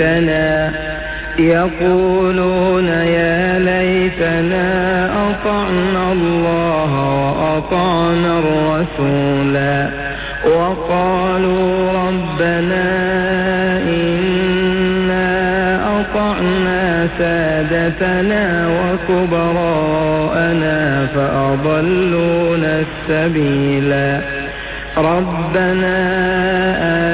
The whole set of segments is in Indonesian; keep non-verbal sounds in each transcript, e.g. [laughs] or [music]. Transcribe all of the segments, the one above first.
ليتنا يقولون يا ليتنا أطعنا الله وأطعنا الرسولا وقالوا ربنا إنا أطعنا سادتنا وكبراءنا فأضلونا السبيلا ربنا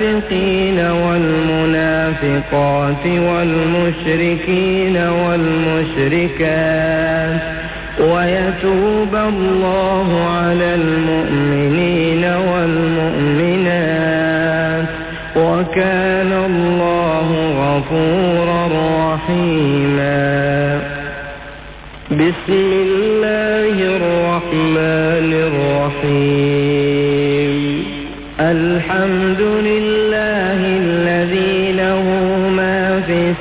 المنافقين والمنافقات والمشركين والمشركات ويتوب الله على المؤمنين والمؤمنات وكان الله غفورا رحيما. بسم الله الرحمن الرحيم. الحمد لله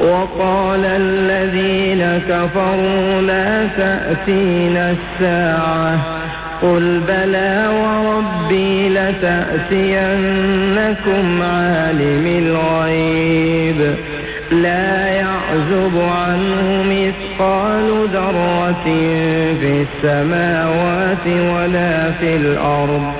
وقال الذين كفروا لا تأتينا الساعة قل بلى وربي لتأتينكم عالم الغيب لا يعزب عنه مثقال ذرة في السماوات ولا في الأرض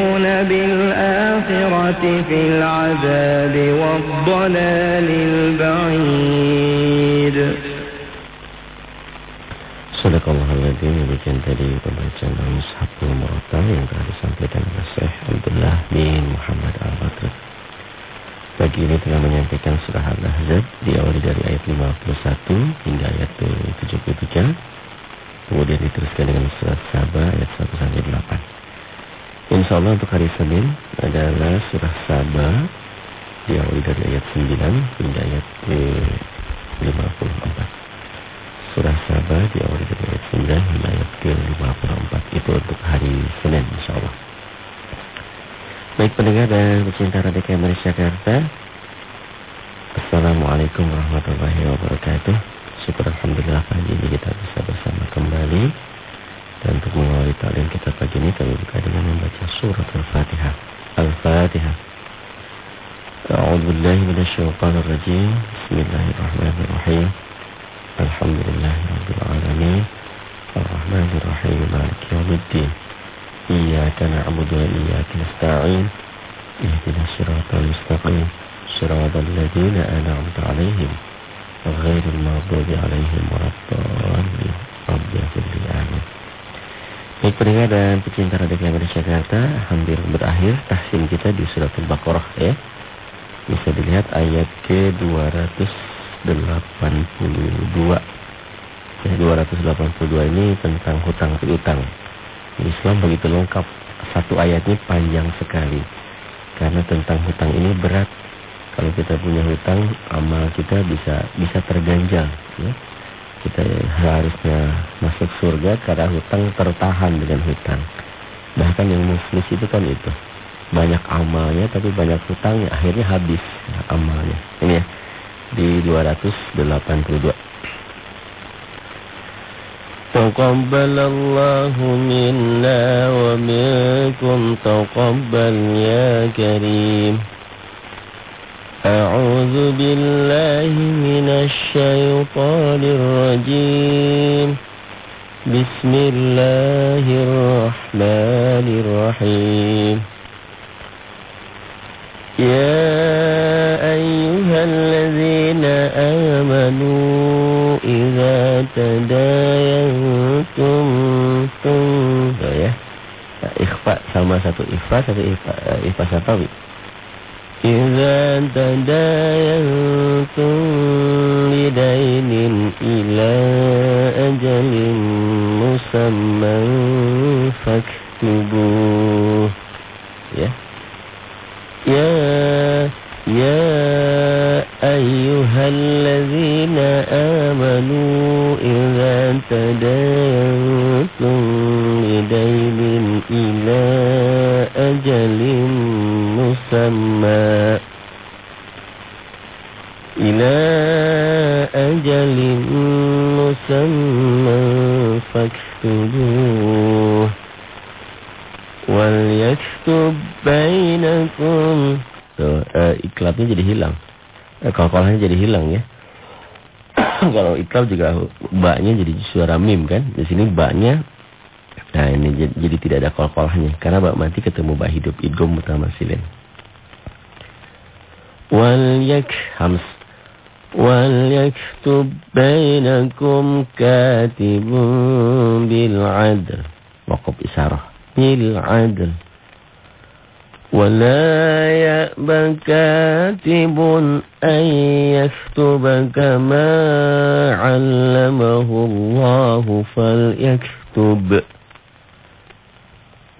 في العذاب والضلال البعيد Sadaqallahul demikian tadi pembacaan Mushaful Murata yang telah disampaikan oleh Syekh Abdullah bin Muhammad Al-Badr. Pagi ini telah menyampaikan surah Al-Ahzab diawali dari ayat 51 hingga ayat 73. Kemudian diteruskan dengan surat Sabah ayat 1 sampai 8. Insya Allah untuk hari Senin adalah surah Sabah diawali dari ayat 9 hingga ayat 54 surah Sabah di awal dari ayat 9 hingga ayat ke-54 itu untuk hari Senin insyaallah. Baik pendengar dan pecinta Radio KMRI Jakarta. Assalamualaikum warahmatullahi wabarakatuh. Syukur Alhamdulillah pagi ini kita bisa bersama kembali. Dan untuk mengawali taklim kita pagi ini kami buka dengan membaca surat Al-Fatihah. Al-Fatihah. A'udzu billahi minasyaitonir rajim. Bismillahirrahmanirrahim. الحمد لله رب العالمين الرحمن الرحيم مالك يوم الدين إياك نعبد وإياك نستعين اهدنا الصراط المستقيم صراط الذين أنعمت عليهم غير المغضوب عليهم ولا الضالين رب يغفر لي آمين Baik pendengar dan pecinta Radio Kelamin Jakarta Hampir berakhir tahsin kita di surat Al-Baqarah ya Bisa dilihat ayat ke-200 282. Ya, 282 ini tentang hutang piutang. Islam begitu lengkap. Satu ayatnya panjang sekali. Karena tentang hutang ini berat. Kalau kita punya hutang, amal kita bisa bisa terganjal. Ya Kita harusnya masuk surga karena hutang tertahan dengan hutang. Bahkan yang muslim itu kan itu. Banyak amalnya tapi banyak hutangnya. Akhirnya habis amalnya. Ini ya di 282. تقبل الله منا ومنكم تقبل يا كريم أعوذ بالله من الشيطان الرجيم بسم الله الرحمن الرحيم يا أيها الذين آمنوا إذا تداينتم ya ikhfa sama satu ikhfa satu ikhfa, ikhfa sapawi إذا تداينتم بدين إلى أجل مسمى فاكتبوه ya يا يا أيها الذين آمنوا إذا تداينتم بدين إلى أجل مسمى إلى أجل مسمى فاكتبوه Wal bainakum. Tuh, uh, iklabnya jadi hilang. Uh, Kal-kalnya jadi hilang ya. [coughs] Kalau iklab juga baknya jadi suara mim kan. Di sini baknya Nah ini jadi, jadi tidak ada kol-kolahnya. Karena bak mati ketemu bak hidup. Idgom utama silin. Wal yak hams. Wal yaktub bainakum katibun bil adl. Wakub isarah. العدل ولا يأبى كاتب أن يكتب كما علمه الله فليكتب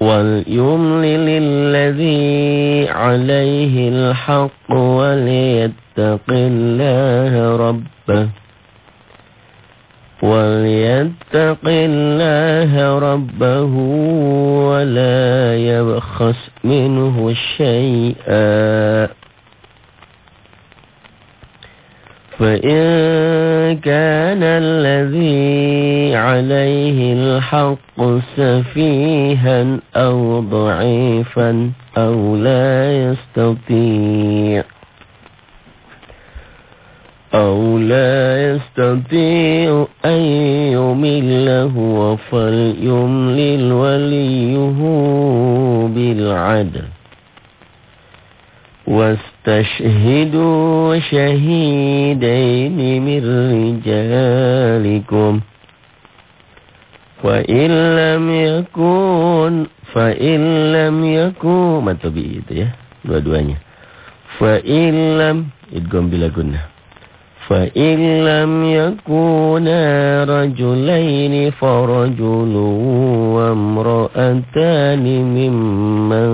وليملل الذي عليه الحق وليتق الله ربه وليتق الله ربه ولا يبخس منه شيئا. فإن كان الذي عليه الحق سفيها أو ضعيفا أو لا يستطيع يستطيع أن يمل هو فليملل وليه بالعدل واستشهدوا شهيدين من رجالكم Fa illam yakun fa illam yakun matobi itu ya dua-duanya. Fa illam idgham bila gunnah. فإن لم يكونا رجلين فرجل وامرأتان ممن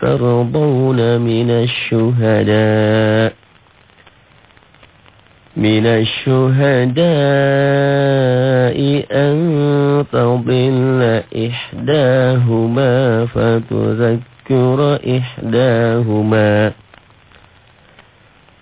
ترضون من الشهداء من الشهداء أن تضل إحداهما فتذكر إحداهما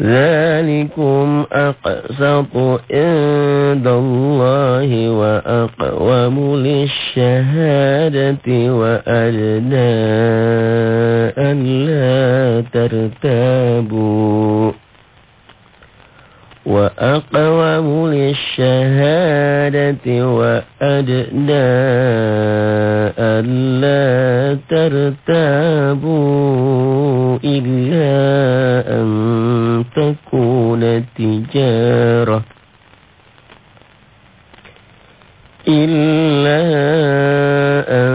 ذلكم أقسط عند الله وأقوم للشهادة وأدنى أن لا ترتابوا. وأقوم للشهادة وأدنى ألا ترتابوا إلا أن تكون تجارة إلا أن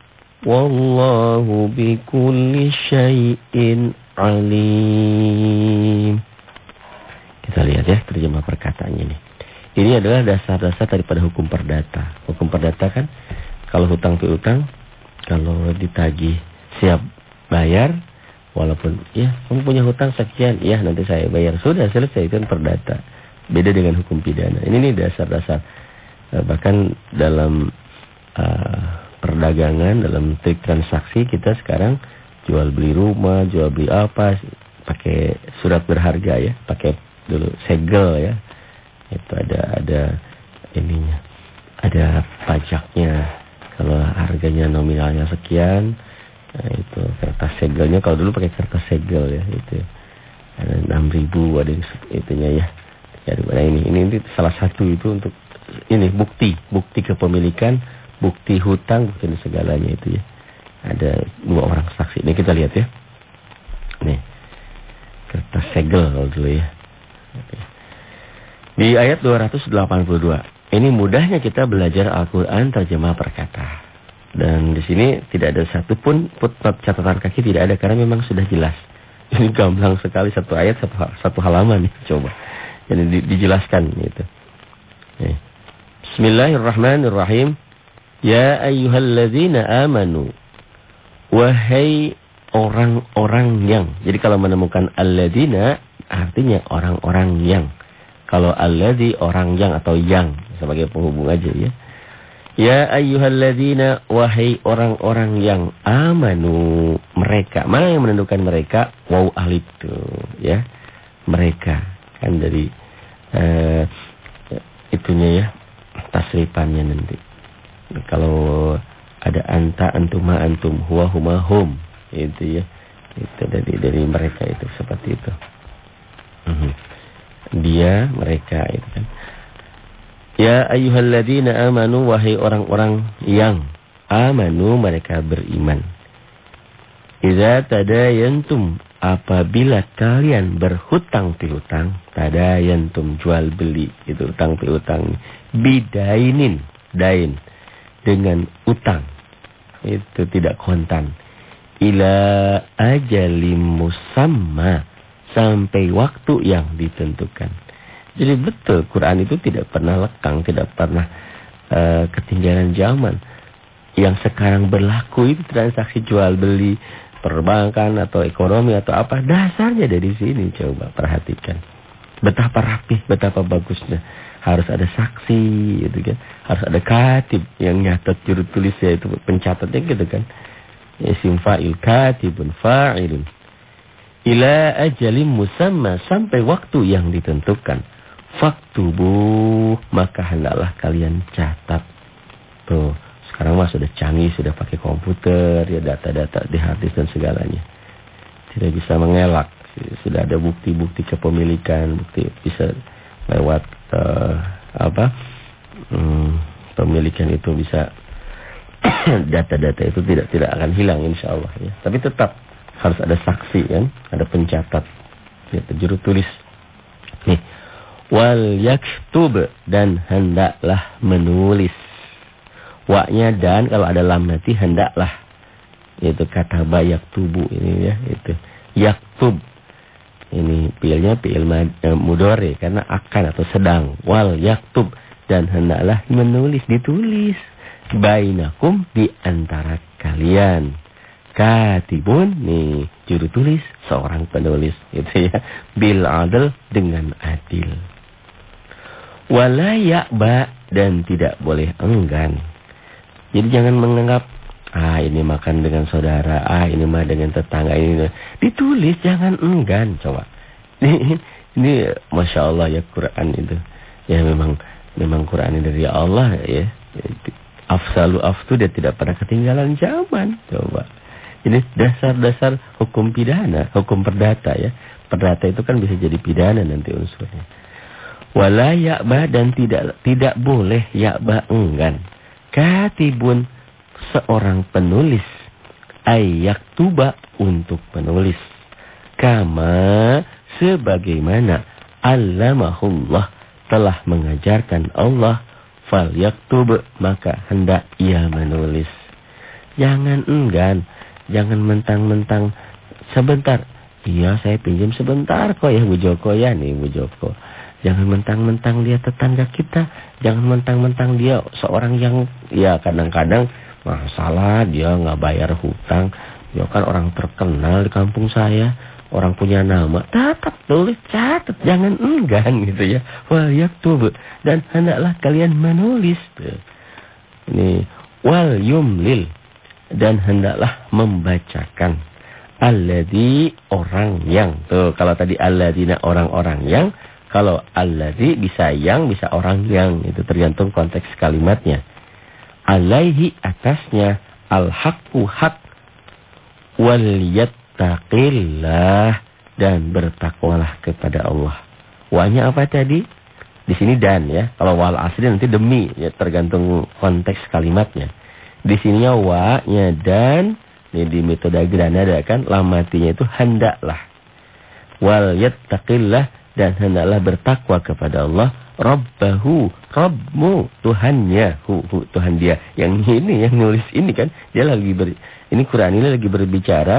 Wallahu bikulli syai'in alim. Kita lihat ya terjemah perkataannya ini. Ini adalah dasar-dasar daripada hukum perdata. Hukum perdata kan kalau hutang piutang, kalau ditagih siap bayar, walaupun ya kamu punya hutang sekian, ya nanti saya bayar. Sudah selesai itu kan perdata. Beda dengan hukum pidana. Ini nih dasar-dasar. Eh, bahkan dalam uh, perdagangan dalam trik transaksi kita sekarang jual beli rumah, jual beli apa pakai surat berharga ya, pakai dulu segel ya. Itu ada ada ininya. Ada pajaknya. Kalau harganya nominalnya sekian, nah itu kertas segelnya kalau dulu pakai kertas segel ya itu. Ada 6000 ada itunya ya. Ini? Ini, ini salah satu itu untuk ini bukti, bukti kepemilikan bukti hutang, bukti segalanya itu ya. Ada dua orang saksi. Ini kita lihat ya. Nih. Kertas segel dulu ya. Di ayat 282. Ini mudahnya kita belajar Al-Quran terjemah perkata. Dan di sini tidak ada satupun footnote catatan kaki tidak ada karena memang sudah jelas. [laughs] Ini gamblang sekali satu ayat satu, satu halaman nih coba. Jadi di, dijelaskan gitu. Nih. Bismillahirrahmanirrahim. Ya ayyuhalladzina amanu. Wahai orang-orang yang. Jadi kalau menemukan alladzina artinya orang-orang yang. Kalau alladzi orang yang atau yang sebagai penghubung aja ya. Ya ayyuhalladzina wahai orang-orang yang amanu mereka. Mana yang menentukan mereka? Wow ahli itu ya. Mereka kan dari uh, itunya ya tasrifannya nanti. Kalau ada anta antuma antum huwa huma hum. Itu ya. Itu dari dari mereka itu seperti itu. Mhm. dia mereka itu kan. Ya ayyuhalladzina amanu wahai orang-orang yang amanu mereka beriman. Iza tadayantum apabila kalian berhutang piutang, tadayantum jual beli itu utang piutang. Bidainin dain dengan utang itu tidak kontan ila ajalim musamma sampai waktu yang ditentukan. Jadi betul Quran itu tidak pernah lekang, tidak pernah uh, ketinggalan zaman. Yang sekarang berlaku itu transaksi jual beli perbankan atau ekonomi atau apa dasarnya dari sini coba perhatikan. Betapa rapih, betapa bagusnya. Harus ada saksi gitu kan. Harus ada katib yang nyatet juru tulisnya itu pencatatnya gitu kan. Isim fa'il katibun fa'ilun. Ila ajalim musamma sampai waktu yang ditentukan. Faktubu maka hendaklah kalian catat. Tuh, sekarang mah sudah canggih, sudah pakai komputer, ya data-data di harddisk dan segalanya. Tidak bisa mengelak. Sudah ada bukti-bukti kepemilikan, bukti bisa lewat uh, apa? Hmm, pemilikan itu bisa [clears throat] data-data itu tidak tidak akan hilang insya Allah ya. Tapi tetap harus ada saksi kan, ada pencatat, ya, juru tulis. Nih, wal yaktub dan hendaklah menulis. Waknya dan kalau ada lam nanti hendaklah. Itu kata bayak tubuh ini ya, itu yaktub. Ini pilnya pil eh, mudore karena akan atau sedang. Wal yaktub dan hendaklah menulis, ditulis bainakum di antara kalian. Katibun nih juru tulis seorang penulis gitu ya. Bil adil dengan adil. Wala ya'ba dan tidak boleh enggan. Jadi jangan menganggap ah ini makan dengan saudara, ah ini mah dengan tetangga ini. Ditulis jangan enggan coba. [laughs] Ini, ini masya Allah ya Quran itu. Ya memang memang Quran dari Allah ya afsalu aftu dia tidak pernah ketinggalan zaman. Coba. Ini dasar-dasar hukum pidana, hukum perdata ya. Perdata itu kan bisa jadi pidana nanti unsurnya. Wala ya'ba dan tidak tidak boleh ya'ba enggan. Katibun seorang penulis ayak tuba untuk penulis. Kama sebagaimana Allamahullah telah mengajarkan Allah fal yaktub maka hendak ia menulis. Jangan enggan, jangan mentang-mentang sebentar. Iya, saya pinjam sebentar kok ya Bu Joko ya nih Bu Joko. Jangan mentang-mentang dia tetangga kita, jangan mentang-mentang dia seorang yang ya kadang-kadang masalah dia nggak bayar hutang. Dia kan orang terkenal di kampung saya orang punya nama, tetap tulis, catat, jangan enggan gitu ya. Wal yaktub dan hendaklah kalian menulis. Tuh. Ini wal yumlil dan hendaklah membacakan alladzi orang yang. Tuh, kalau tadi alladina orang-orang yang, kalau alladzi bisa yang, bisa orang yang. Itu tergantung konteks kalimatnya. Alaihi atasnya al-haqqu hak wal yat wattaqillah dan bertakwalah kepada Allah. Wanya apa tadi? Di sini dan ya. Kalau wal asli nanti demi ya tergantung konteks kalimatnya. Di sininya wa-nya dan ini di metode granada kan lamatinya itu hendaklah. Wal yattaqillah dan hendaklah bertakwa kepada Allah Rabbahu, Rabbmu, Tuhannya, hu, hu, Tuhan dia. Yang ini yang nulis ini kan dia lagi ber ini Quran ini lagi berbicara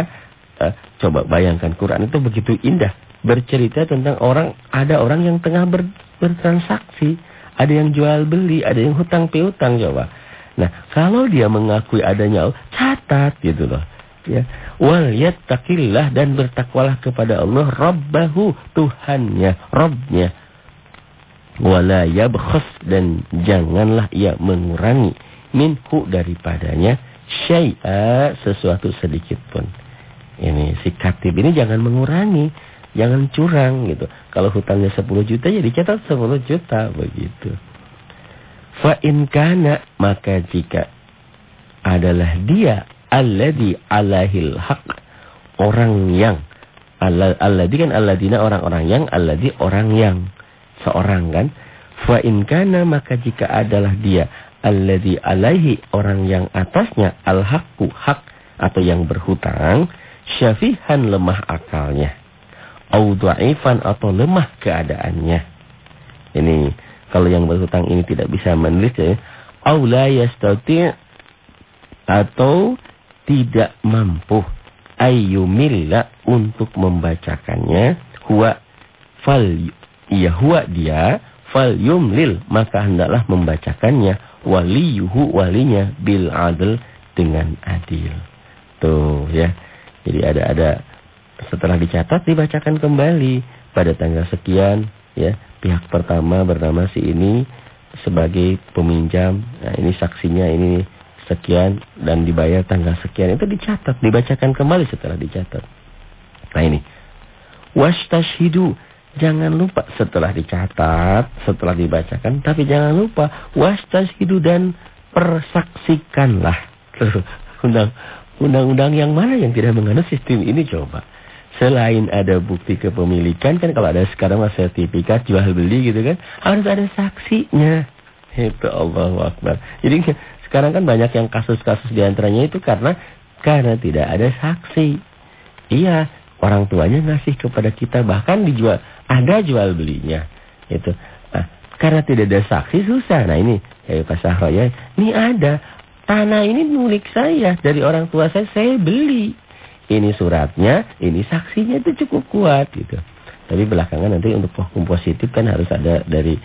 uh, coba bayangkan Quran itu begitu indah. Bercerita tentang orang, ada orang yang tengah ber, bertransaksi. Ada yang jual beli, ada yang hutang piutang coba. Nah, kalau dia mengakui adanya catat gitu loh. Ya. Wal yattaqillah dan bertakwalah kepada Allah Rabbahu, Tuhannya, Rabbnya. Wala yabkhas dan janganlah ia mengurangi minhu daripadanya syai'a sesuatu sedikit pun. Ini si katib ini jangan mengurangi, jangan curang gitu. Kalau hutangnya 10 juta ya dicatat 10 juta begitu. Fa in kana maka jika adalah dia alladhi alahil haq orang yang alladhi kan alladina orang-orang yang alladhi orang yang seorang kan? Fa in kana maka jika adalah dia alladhi alaihi orang yang atasnya al-haqqu hak atau yang berhutang syafihan lemah akalnya. Au dhaifan atau lemah keadaannya. Ini kalau yang berhutang ini tidak bisa menulis ya, au la yastati atau tidak mampu. Ayyumilla untuk membacakannya huwa fal ya huwa dia fal yumlil maka hendaklah membacakannya waliyuhu walinya bil adl dengan adil. Tuh ya. Jadi ada ada setelah dicatat dibacakan kembali. Pada tanggal sekian ya pihak pertama bernama si ini sebagai peminjam. Nah ini saksinya ini sekian dan dibayar tanggal sekian. Itu dicatat dibacakan kembali setelah dicatat. Nah ini. Wastashhidu jangan lupa setelah dicatat setelah dibacakan tapi jangan lupa wastashhidu dan persaksikanlah undang undang-undang yang mana yang tidak mengandung sistem ini coba Selain ada bukti kepemilikan kan kalau ada sekarang mas sertifikat jual beli gitu kan harus ada saksinya. Itu Allah Akbar. Jadi [laughs] sekarang kan banyak yang kasus-kasus di antaranya itu karena karena tidak ada saksi. Iya, orang tuanya ngasih kepada kita bahkan dijual ada jual belinya. Itu. Nah, karena tidak ada saksi susah. Nah ini ya Pak Sahroya, ini ada tanah ini milik saya dari orang tua saya saya beli ini suratnya, ini saksinya itu cukup kuat gitu. Tapi belakangan nanti untuk hukum positif kan harus ada dari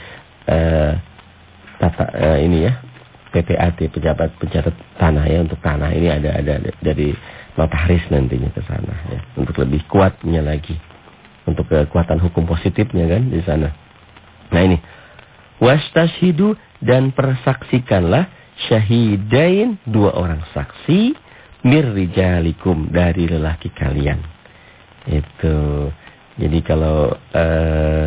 uh, tata uh, ini ya PPAT pejabat pencatat tanah ya untuk tanah ini ada ada, ada dari notaris nantinya ke sana ya untuk lebih kuatnya lagi untuk kekuatan hukum positifnya kan di sana. Nah ini wastashidu dan persaksikanlah syahidain dua orang saksi mirrijalikum dari lelaki kalian. Itu. Jadi kalau uh,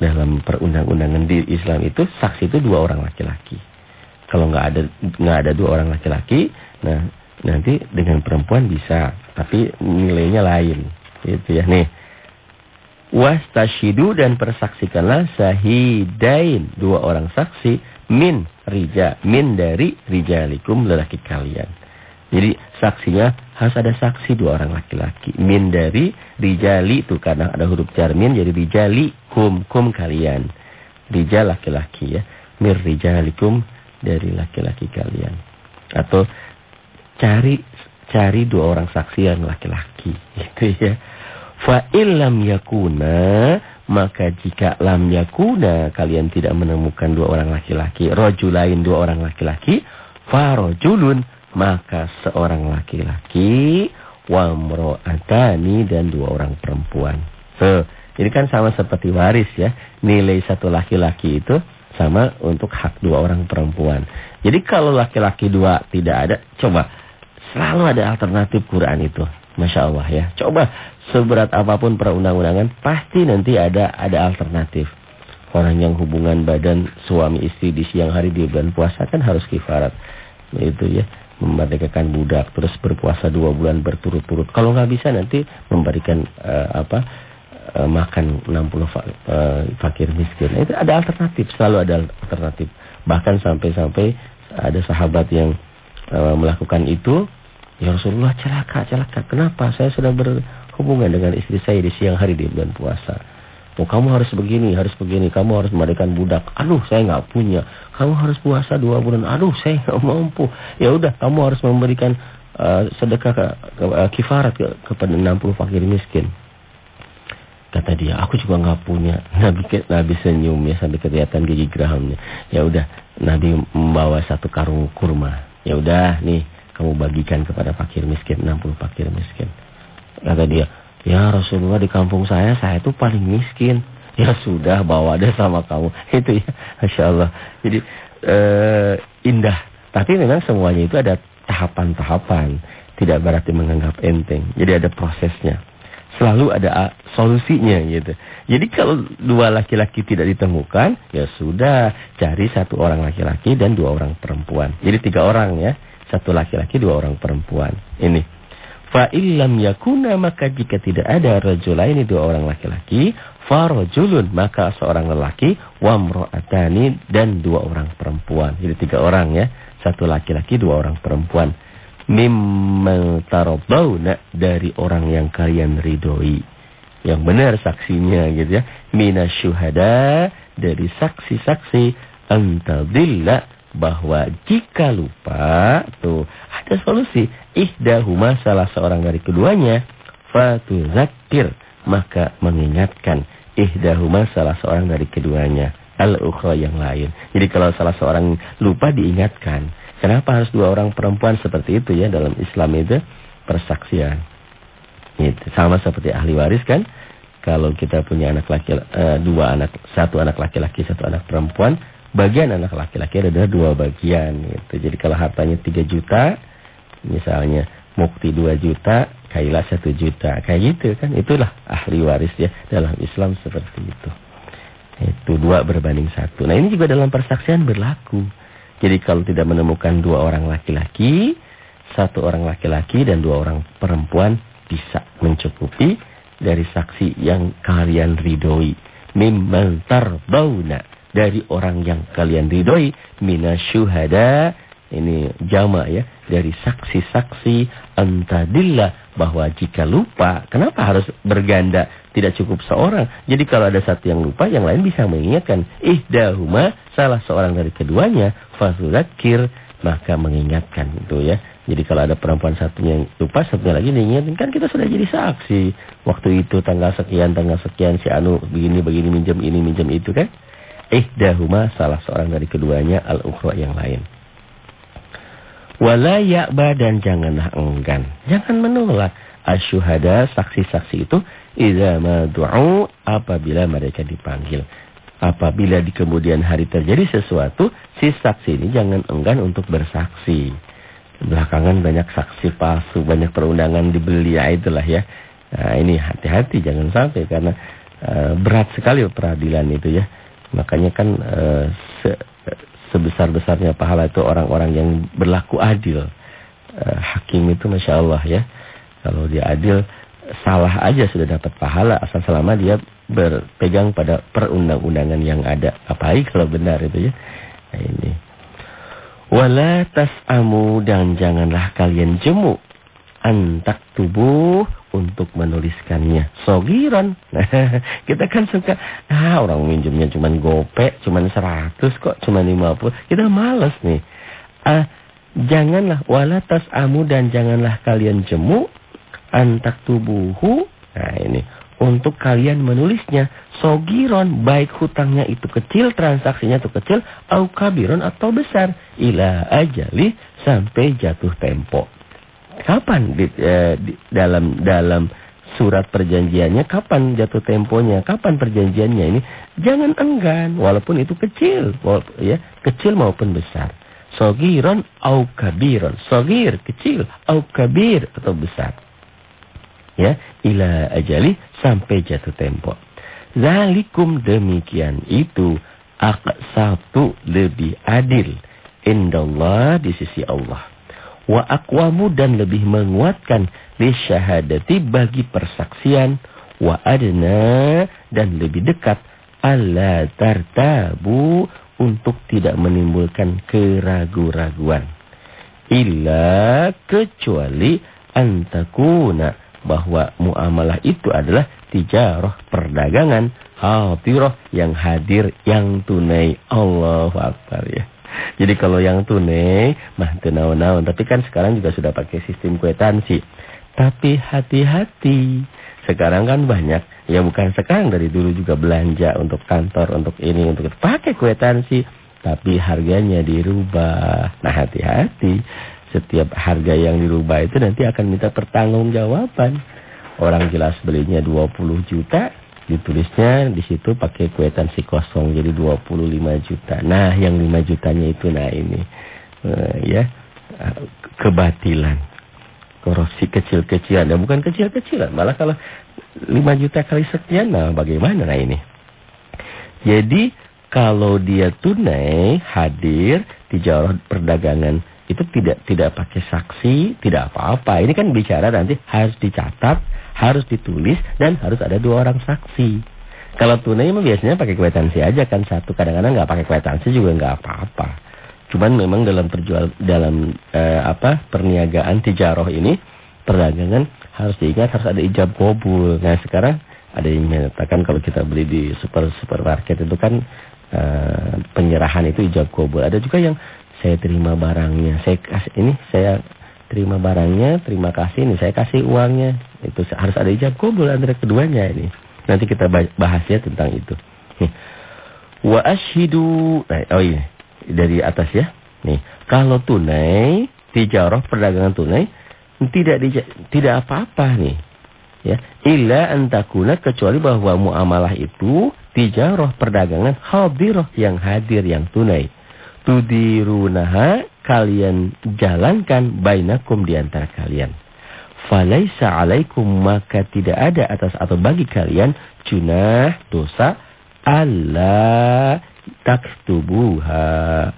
dalam perundang-undangan di Islam itu saksi itu dua orang laki-laki. Kalau nggak ada nggak ada dua orang laki-laki, nah nanti dengan perempuan bisa, tapi nilainya lain. Itu ya nih. Wastashidu dan persaksikanlah sahidain dua orang saksi min rija min dari rijalikum lelaki kalian. Jadi saksinya harus ada saksi dua orang laki-laki. Min dari rijali itu karena ada huruf jarmin jadi rijali kum kum kalian. Rijal laki-laki ya. Mir rijalikum dari laki-laki kalian. Atau cari cari dua orang saksi yang laki-laki [laughs] gitu ya. Fa illam yakuna maka jika lam yakuna kalian tidak menemukan dua orang laki-laki, rojulain dua orang laki-laki, farojulun maka seorang laki-laki wamro'atani dan dua orang perempuan. So, ini kan sama seperti waris ya. Nilai satu laki-laki itu sama untuk hak dua orang perempuan. Jadi kalau laki-laki dua tidak ada, coba selalu ada alternatif Quran itu. Masya Allah ya. Coba seberat apa pun perundang-undangan pasti nanti ada ada alternatif. Orang yang hubungan badan suami istri di siang hari di bulan puasa kan harus kifarat. Itu ya memerdekakan budak terus berpuasa dua bulan berturut-turut kalau nggak bisa nanti memberikan uh, apa uh, makan 60 fa uh, fakir miskin itu ada alternatif selalu ada alternatif bahkan sampai-sampai ada sahabat yang melakukan itu ya Rasulullah celaka celaka kenapa saya sudah berhubungan dengan istri saya di siang hari di bulan puasa Oh, kamu harus begini, harus begini. Kamu harus memberikan budak. Aduh, saya nggak punya. Kamu harus puasa dua bulan. Aduh, saya nggak mampu. Ya udah, kamu harus memberikan uh, sedekah ke, ke, uh, kifarat ke, kepada 60 fakir miskin. Kata dia, aku juga nggak punya. Nabi, Nabi senyum ya sampai kelihatan gigi gerahamnya. Ya udah, Nabi membawa satu karung kurma. Ya udah, nih kamu bagikan kepada fakir miskin, 60 fakir miskin. Kata dia, Ya Rasulullah di kampung saya, saya itu paling miskin. Ya sudah bawa deh sama kamu. [laughs] Itu ya. Masya Allah. Jadi uh, indah. Tapi memang semuanya itu ada tahapan-tahapan. Tidak berarti menganggap enteng. Jadi ada prosesnya. Selalu ada ah, solusinya gitu. Jadi kalau dua laki-laki tidak ditemukan, ya sudah cari satu orang laki-laki dan dua orang perempuan. Jadi tiga orang ya. Satu laki-laki, dua orang perempuan. Ini. Fa illam yakuna maka jika tidak ada rajulaini dua orang laki-laki, farajulun maka seorang lelaki wa mra'atani dan dua orang perempuan. Jadi tiga orang ya. Satu laki-laki, dua orang perempuan. Mimmal taradawna dari orang yang kalian ridhoi. Yang benar saksinya gitu ya. Minasyuhada dari saksi-saksi antadilla bahwa jika lupa tuh ada solusi. Ihdahuma salah seorang dari keduanya fatuzakir maka mengingatkan ihdahuma salah seorang dari keduanya al-ukhra yang lain. Jadi kalau salah seorang lupa diingatkan. Kenapa harus dua orang perempuan seperti itu ya dalam Islam itu? Persaksian. Itu sama seperti ahli waris kan? Kalau kita punya anak laki uh, dua anak satu anak laki-laki satu anak perempuan bagian anak laki-laki adalah dua bagian gitu. Jadi kalau hartanya 3 juta, misalnya mukti 2 juta, kailah 1 juta. Kayak gitu kan. Itulah ahli waris ya dalam Islam seperti itu. Itu dua berbanding satu. Nah ini juga dalam persaksian berlaku. Jadi kalau tidak menemukan dua orang laki-laki, satu orang laki-laki dan dua orang perempuan bisa mencukupi dari saksi yang kalian ridhoi. Mimman tarbawna dari orang yang kalian ridhoi minasyuhada ini jama ya dari saksi-saksi antadillah bahwa jika lupa kenapa harus berganda? Tidak cukup seorang. Jadi kalau ada satu yang lupa yang lain bisa mengingatkan ihdahuma salah seorang dari keduanya fazulakir maka mengingatkan itu ya. Jadi kalau ada perempuan satunya yang lupa satunya lagi diingatkan kan kita sudah jadi saksi. Waktu itu tanggal sekian tanggal sekian si anu begini begini minjem ini minjem itu kan ihdahuma salah seorang dari keduanya al-ukhra yang lain. Wala ya'ba dan janganlah enggan. Jangan menolak asyuhada saksi-saksi itu idza madu'u apabila mereka dipanggil. Apabila di kemudian hari terjadi sesuatu, si saksi ini jangan enggan untuk bersaksi. Belakangan banyak saksi palsu, banyak perundangan dibeli, ya itulah ya. Nah, ini hati-hati jangan sampai karena uh, berat sekali peradilan itu ya. Makanya kan uh, se sebesar-besarnya pahala itu orang-orang yang berlaku adil. Uh, hakim itu Masya Allah ya. Kalau dia adil, salah aja sudah dapat pahala asal selama dia berpegang pada perundang-undangan yang ada. Apalagi kalau benar itu ya. Nah, ini. Wala tas'amu dan janganlah kalian jemu antak tubuh untuk menuliskannya. Sogiron. [laughs] kita kan suka, ah orang minjemnya cuma gope, cuma 100 kok, cuma 50. Kita males nih. Ah, janganlah, walatas amu dan janganlah kalian jemu, antak tubuhu. Nah ini, untuk kalian menulisnya. Sogiron, baik hutangnya itu kecil, transaksinya itu kecil, au kabiron atau besar. Ila ajali sampai jatuh tempo. Kapan di, eh, di, dalam dalam surat perjanjiannya kapan jatuh temponya, kapan perjanjiannya ini jangan enggan walaupun itu kecil, walaupun, ya, kecil maupun besar. Sogiron au kabiron. Sogir kecil au kabir atau besar. Ya, ila ajali sampai jatuh tempo. Zalikum demikian itu satu lebih adil indallah di sisi Allah wa aqwamu dan lebih menguatkan li syahadati bagi persaksian wa adna dan lebih dekat alla tartabu untuk tidak menimbulkan keragu-raguan illa kecuali antakuna bahwa muamalah itu adalah tijarah perdagangan hadirah yang hadir yang tunai. Allahu akbar ya jadi kalau yang tunai, mah naon-naon. Tapi kan sekarang juga sudah pakai sistem kwetansi. Tapi hati-hati. Sekarang kan banyak. Ya bukan sekarang dari dulu juga belanja untuk kantor, untuk ini, untuk itu. Pakai kwetansi. Tapi harganya dirubah. Nah hati-hati. Setiap harga yang dirubah itu nanti akan minta pertanggungjawaban. Orang jelas belinya 20 juta ditulisnya di situ pakai kwetansi kosong jadi 25 juta. Nah, yang 5 jutanya itu nah ini uh, ya kebatilan. Korupsi kecil-kecilan, ya bukan kecil-kecilan, malah kalau 5 juta kali sekian nah bagaimana nah ini. Jadi kalau dia tunai hadir di jalur perdagangan itu tidak tidak pakai saksi, tidak apa-apa. Ini kan bicara nanti harus dicatat harus ditulis dan harus ada dua orang saksi. Kalau tunai mah biasanya pakai kwitansi aja kan satu. Kadang-kadang nggak pakai kwitansi juga nggak apa-apa. Cuman memang dalam perjual dalam eh, apa perniagaan tijaroh ini perdagangan harus diingat harus ada ijab kabul. Nah sekarang ada yang menyatakan kalau kita beli di super supermarket itu kan eh, penyerahan itu ijab kabul. Ada juga yang saya terima barangnya, saya kasih ini saya terima barangnya, terima kasih ini saya kasih uangnya. Itu harus ada ijab kabul antara keduanya ini. Nanti kita bahas ya tentang itu. Wa ashidu. Eh, oh iya, dari atas ya. Nih, kalau tunai, tijarah perdagangan tunai tidak tidak apa-apa nih. Ya, illa antakuna kecuali bahwa muamalah itu tijarah perdagangan hadirah yang hadir yang tunai. Tudirunaha kalian jalankan bainakum di antara kalian. Falaisa alaikum maka tidak ada atas atau bagi kalian junah dosa alla taktubuha.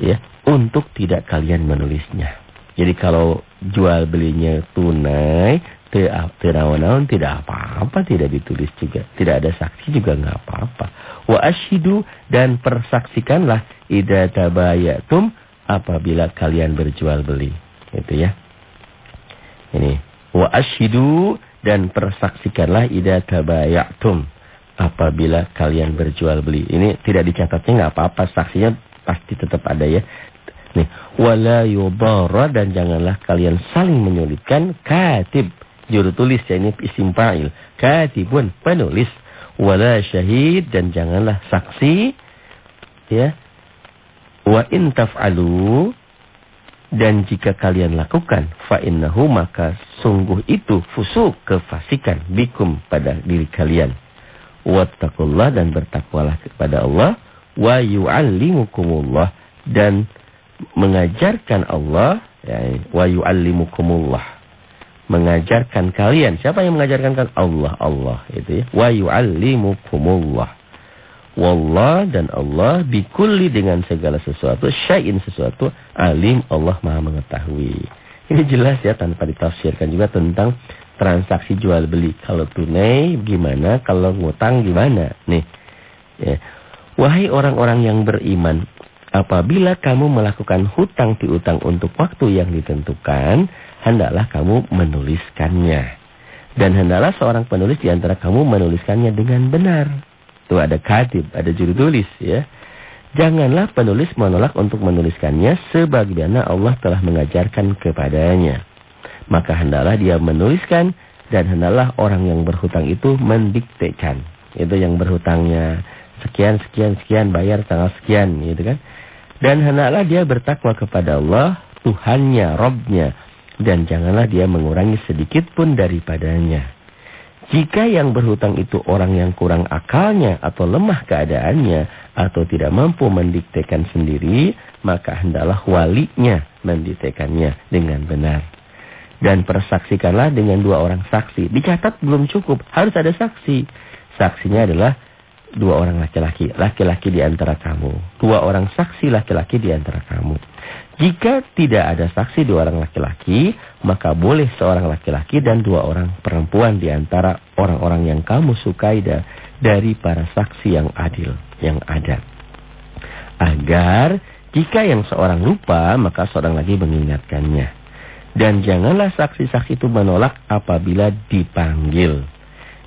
Ya untuk tidak kalian menulisnya. Jadi kalau jual belinya tunai tidak tidak apa-apa tidak ditulis juga. Tidak ada saksi juga nggak apa-apa. Wa ashidu dan persaksikanlah idza tabayatum apabila kalian berjual beli. Itu ya. Ini. Wa ashidu dan persaksikanlah idza tabayatum. Apabila kalian berjual beli. Ini tidak dicatatnya nggak apa-apa, saksinya pasti tetap ada ya. Nih, wala yudara dan janganlah kalian saling menyulitkan. Katib. Juru tulis ya ini isim fa'il. Katibun penulis. Wala syahid dan janganlah saksi. Ya. Wa in taf'alu dan jika kalian lakukan fa'innahu maka sungguh itu fusuk kefasikan bikum pada diri kalian. Wattaqullah dan bertakwalah kepada Allah wa yu'allimukumullah dan mengajarkan Allah ya, wa yu'allimukumullah mengajarkan kalian. Siapa yang mengajarkan kalian? Allah, Allah itu ya. Wa yu'allimukumullah. Wallah dan Allah bikulli dengan segala sesuatu, syai'in sesuatu, alim Allah maha mengetahui. Ini jelas ya tanpa ditafsirkan juga tentang transaksi jual beli. Kalau tunai gimana, kalau ngutang gimana. Nih, ya. Wahai orang-orang yang beriman, apabila kamu melakukan hutang piutang untuk waktu yang ditentukan, hendaklah kamu menuliskannya. Dan hendaklah seorang penulis di antara kamu menuliskannya dengan benar. Tuh ada katib, ada juru tulis ya. Janganlah penulis menolak untuk menuliskannya sebagaimana Allah telah mengajarkan kepadanya. Maka hendaklah dia menuliskan dan hendaklah orang yang berhutang itu mendiktekan. Itu yang berhutangnya sekian sekian sekian bayar tanggal sekian gitu kan. Dan hendaklah dia bertakwa kepada Allah Tuhannya, Robnya. Dan janganlah dia mengurangi sedikit pun daripadanya. Jika yang berhutang itu orang yang kurang akalnya atau lemah keadaannya atau tidak mampu mendiktekan sendiri, maka hendaklah walinya mendiktekannya dengan benar. Dan persaksikanlah dengan dua orang saksi. Dicatat belum cukup, harus ada saksi. Saksinya adalah dua orang laki-laki, laki-laki di antara kamu. Dua orang saksi laki-laki di antara kamu. Jika tidak ada saksi dua orang laki-laki, maka boleh seorang laki-laki dan dua orang perempuan di antara orang-orang yang kamu sukai dari para saksi yang adil yang ada. Agar jika yang seorang lupa, maka seorang lagi mengingatkannya. Dan janganlah saksi-saksi itu menolak apabila dipanggil.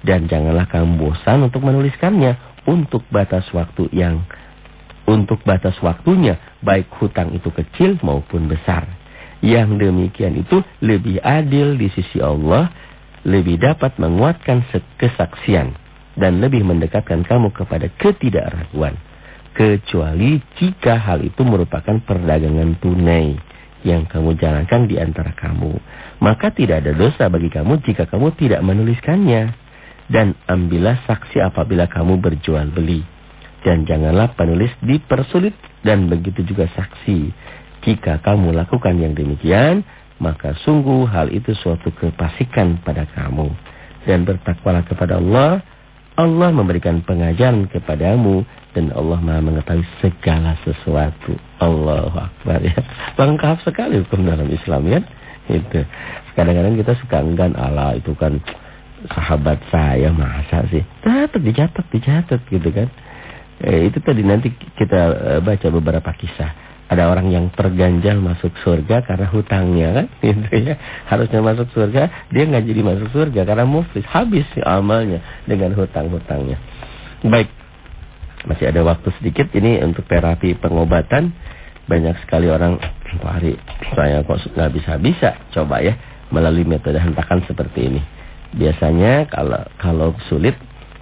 Dan janganlah kamu bosan untuk menuliskannya untuk batas waktu yang untuk batas waktunya, baik hutang itu kecil maupun besar. Yang demikian itu lebih adil di sisi Allah, lebih dapat menguatkan kesaksian, dan lebih mendekatkan kamu kepada ketidakraguan. Kecuali jika hal itu merupakan perdagangan tunai yang kamu jalankan di antara kamu. Maka tidak ada dosa bagi kamu jika kamu tidak menuliskannya. Dan ambillah saksi apabila kamu berjual beli. Dan janganlah penulis dipersulit dan begitu juga saksi. Jika kamu lakukan yang demikian, maka sungguh hal itu suatu kepasikan pada kamu. Dan bertakwalah kepada Allah. Allah memberikan pengajaran kepadamu dan Allah Maha mengetahui segala sesuatu. Allahu Akbar ya. Lengkap sekali hukum dalam Islam ya. Itu. Kadang-kadang kita suka enggan Allah itu kan sahabat saya masa sih tetap dicatat dicatat gitu kan eh, itu tadi nanti kita eh, baca beberapa kisah. Ada orang yang terganjal masuk surga karena hutangnya kan? [laughs] Gitu ya. Harusnya masuk surga dia nggak jadi masuk surga karena muflis. Habis amalnya dengan hutang-hutangnya. Baik. Masih ada waktu sedikit ini untuk terapi pengobatan. Banyak sekali orang [clears throat] Pak Hari saya kok nggak bisa bisa coba ya melalui metode hentakan seperti ini. Biasanya kalau kalau sulit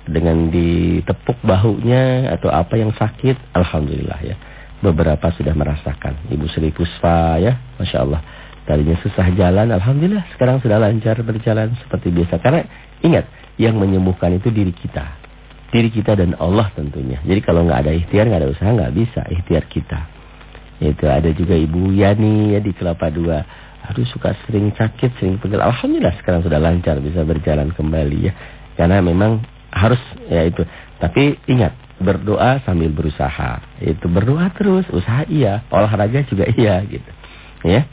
dengan ditepuk bahunya atau apa yang sakit alhamdulillah ya beberapa sudah merasakan. Ibu Sri Puspa ya, Masya Allah. Tadinya susah jalan, Alhamdulillah sekarang sudah lancar berjalan seperti biasa. Karena ingat, yang menyembuhkan itu diri kita. Diri kita dan Allah tentunya. Jadi kalau nggak ada ikhtiar, nggak ada usaha, nggak bisa ikhtiar kita. Itu ada juga Ibu Yani ya di Kelapa Dua. Aduh suka sering sakit, sering pegel. Alhamdulillah sekarang sudah lancar bisa berjalan kembali ya. Karena memang harus ya itu. Tapi ingat, berdoa sambil berusaha. Itu berdoa terus, usaha iya, olahraga juga [laughs] iya gitu. Ya.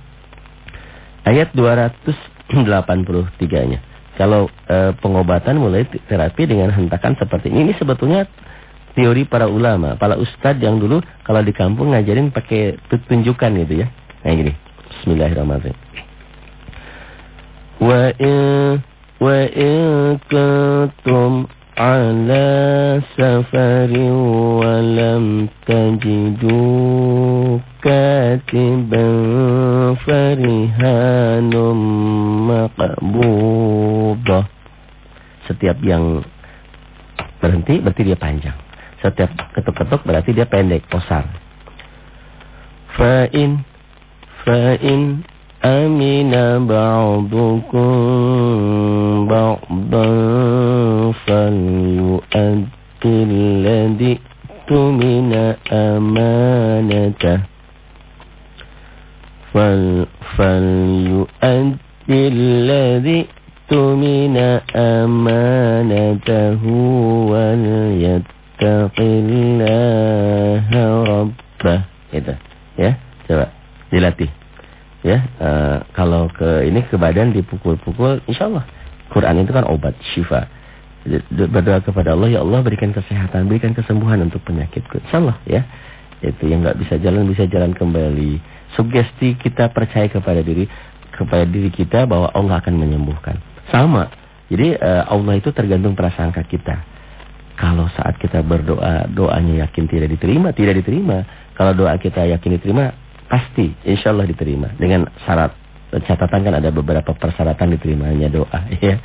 Ayat 283-nya. Kalau e, pengobatan mulai terapi dengan hentakan seperti ini, ini sebetulnya teori para ulama, para ustadz yang dulu kalau di kampung ngajarin pakai tunjukan gitu ya. Nah gini. Bismillahirrahmanirrahim. Wa in wa in kuntum على سفر ولم تجدوا كاتبا فرهان مقبوضة setiap yang berhenti berarti dia panjang setiap ketuk-ketuk berarti dia pendek posar fa'in fa'in amina ba'dukum ba'dan falyu'addi alladhi tumina amanatah fal falyu'addi alladhi tumina amanatahu wal yattaqillaha rabbah. Itu ya coba. Dilatih ya uh, kalau ke ini ke badan dipukul-pukul insya Allah Quran itu kan obat syifa. Berdoa kepada Allah ya Allah berikan kesehatan berikan kesembuhan untuk penyakitku. Insya Allah ya. Itu yang nggak bisa jalan bisa jalan kembali. Sugesti kita percaya kepada diri kepada diri kita bahwa Allah akan menyembuhkan. Sama. Jadi uh, Allah itu tergantung prasangka kita. Kalau saat kita berdoa doanya yakin tidak diterima tidak diterima. Kalau doa kita yakin diterima Pasti, insya Allah diterima. Dengan syarat, catatan kan ada beberapa persyaratan diterimanya doa. [laughs] ya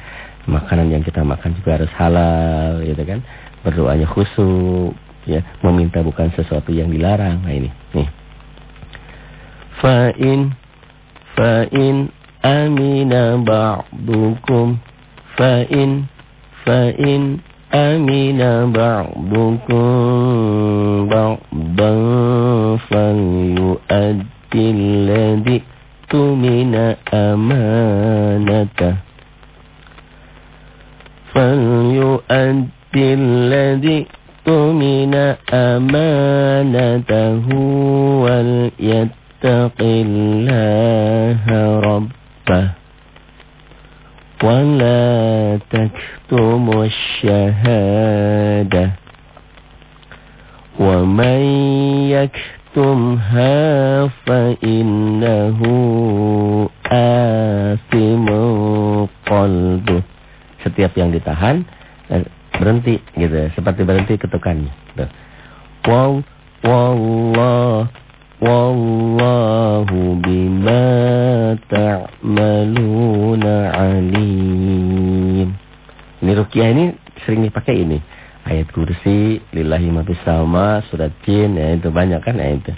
Makanan yang kita makan juga harus halal, gitu kan. Berdoanya khusyuk, ya. Meminta bukan sesuatu yang dilarang. Nah ini, nih. Fa'in, fa'in amina ba'dukum. Fa'in, fa'in amina ba'dukum ba'dan falyu'addi alladhi tumina amanatah falyu'addi alladhi tumina amanatahu wal yattaqillaha rabbah ولا تكتموا الشهادة ومن يكتمها فإنه آثم قلبه setiap yang ditahan eh, berhenti gitu seperti berhenti ketukannya wow wallah Wallahu bima ta'maluna alim. Ini rukyah ini sering dipakai ini. Ayat kursi, lillahi ma sama, surat jin, ya itu banyak kan ya itu.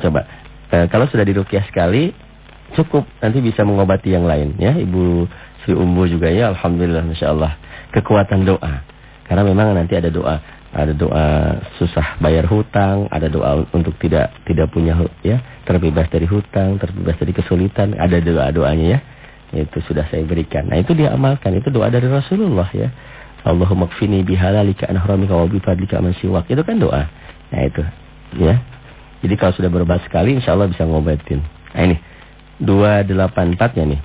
Coba, e, kalau sudah dirukyah sekali, cukup. Nanti bisa mengobati yang lain ya. Ibu Sri Umbu juga ya, Alhamdulillah, Masya Allah. Kekuatan doa. Karena memang nanti ada doa ada doa susah bayar hutang, ada doa untuk tidak tidak punya ya, terbebas dari hutang, terbebas dari kesulitan, ada doa-doanya ya. Itu sudah saya berikan. Nah, itu dia amalkan, itu doa dari Rasulullah ya. Allahumma kfini bihalalika an haramika wa bifadlika man siwak. Itu kan doa. Nah, itu ya. Jadi kalau sudah berubah sekali insyaallah bisa ngobatin. Nah, ini 284 nya nih.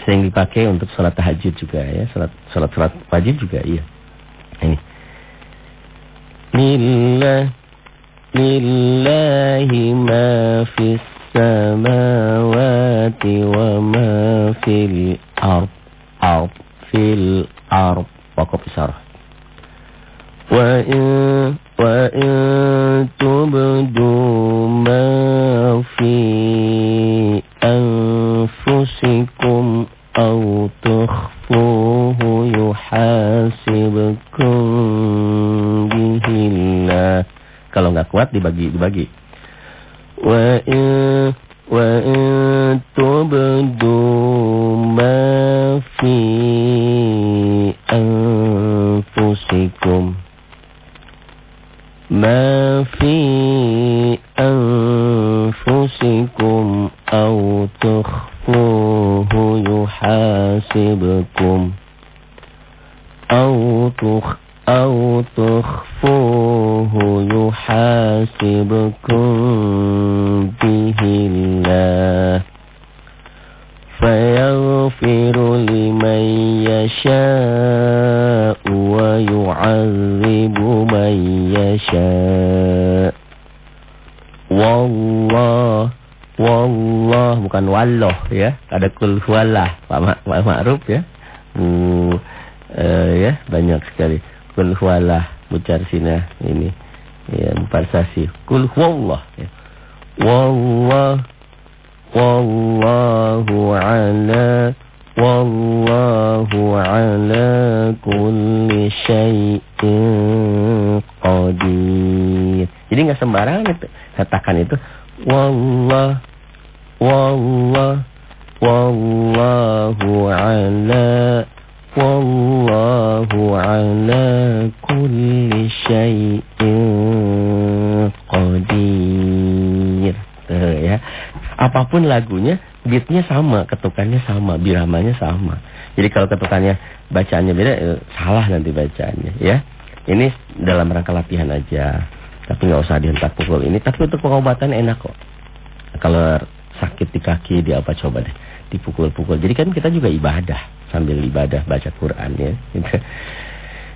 sering dipakai untuk sholat tahajud juga ya, sholat sholat sholat wajib juga iya. Ini. لله لله ما في السماوات وما في الأرض. أرض في الأرض. وقف شرح وإن, وإن تبدوا ما في أنفسكم أو تخفوا يحاسبكم به الله kalau nggak kuat dibagi dibagi wa in wa in tubdu ma fi anfusikum ma fi anfusikum أو تخفوه يحاسبكم أو تخ أو تخفوه يحاسبكم به الله فيغفر لمن يشاء ويعذب من يشاء. والله Wallah bukan walloh ya. Ada kul huwallah. Pak Ma Ma'ruf ya. Uh, uh, ya banyak sekali. Kul huwallah sina ini. Ya muparsasi. Kul huwallah ya. Wallah wallahu ala wallahu ala kulli syai'in qadir. Jadi nggak sembarangan itu katakan itu wallah Wallah Wallahu ala Wallahu ala kulli syai'in qadir ya. Apa pun lagunya, beatnya sama, ketukannya sama, biramanya sama. Jadi kalau ketukannya bacaannya beda, eh, salah nanti bacaannya ya. Ini dalam rangka latihan aja. Tapi nggak usah dihentak pukul ini. Tapi untuk pengobatan enak kok. Kalau sakit di kaki, di apa coba deh. Dipukul-pukul. Jadi kan kita juga ibadah. Sambil ibadah baca Quran ya. Gitu. [laughs]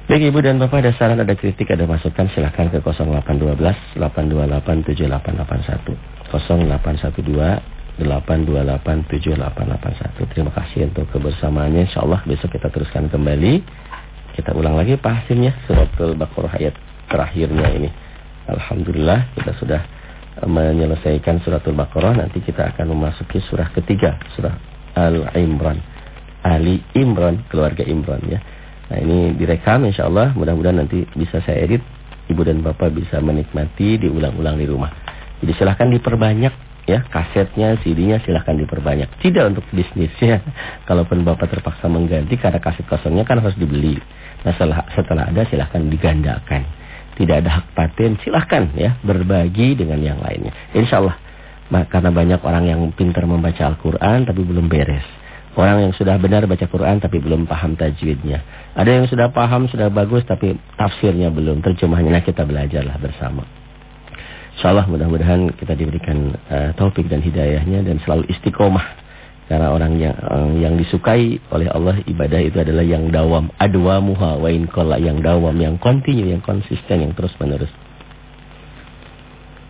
Baik Ibu dan Bapak ada saran, ada kritik, ada masukan silahkan ke 0812 828 7881 0812 828 7881 Terima kasih untuk kebersamaannya Insya Allah besok kita teruskan kembali Kita ulang lagi Pak Hasimnya Suratul Baqarah ayat terakhirnya ini Alhamdulillah kita sudah menyelesaikan suratul Baqarah nanti kita akan memasuki surah ketiga surah Al-Imran. Ali Imran keluarga Imran ya. Nah ini direkam insya Allah mudah-mudahan nanti bisa saya edit. Ibu dan bapak bisa menikmati diulang-ulang di rumah. Jadi silahkan diperbanyak ya. Kasetnya CD-nya silahkan diperbanyak. Tidak untuk bisnis ya. [laughs] Kalaupun bapak terpaksa mengganti karena kaset kosongnya kan harus dibeli. Nah setelah, setelah ada silahkan digandakan tidak ada hak paten, silahkan ya berbagi dengan yang lainnya. Insya Allah, karena banyak orang yang pintar membaca Al-Quran tapi belum beres. Orang yang sudah benar baca Quran tapi belum paham tajwidnya. Ada yang sudah paham, sudah bagus tapi tafsirnya belum, terjemahnya. Nah kita belajarlah bersama. Insya Allah mudah-mudahan kita diberikan uh, taufik dan hidayahnya dan selalu istiqomah karena orang yang yang disukai oleh Allah ibadah itu adalah yang dawam, adwa muha wa in yang dawam, yang kontinu, yang konsisten, yang terus-menerus.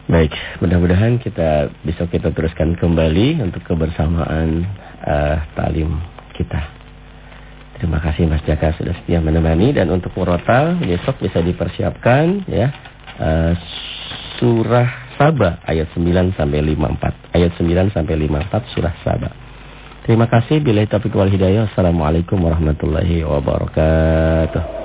Baik, mudah-mudahan kita bisa kita teruskan kembali untuk kebersamaan uh, talim kita. Terima kasih Mas Jaka sudah setia menemani dan untuk murotal besok bisa dipersiapkan ya. Uh, surah Saba ayat 9 sampai 54. Ayat 9 sampai 54 surah Saba. Terima kasih. Bila taufiq wal hidayah. Assalamualaikum warahmatullahi wabarakatuh.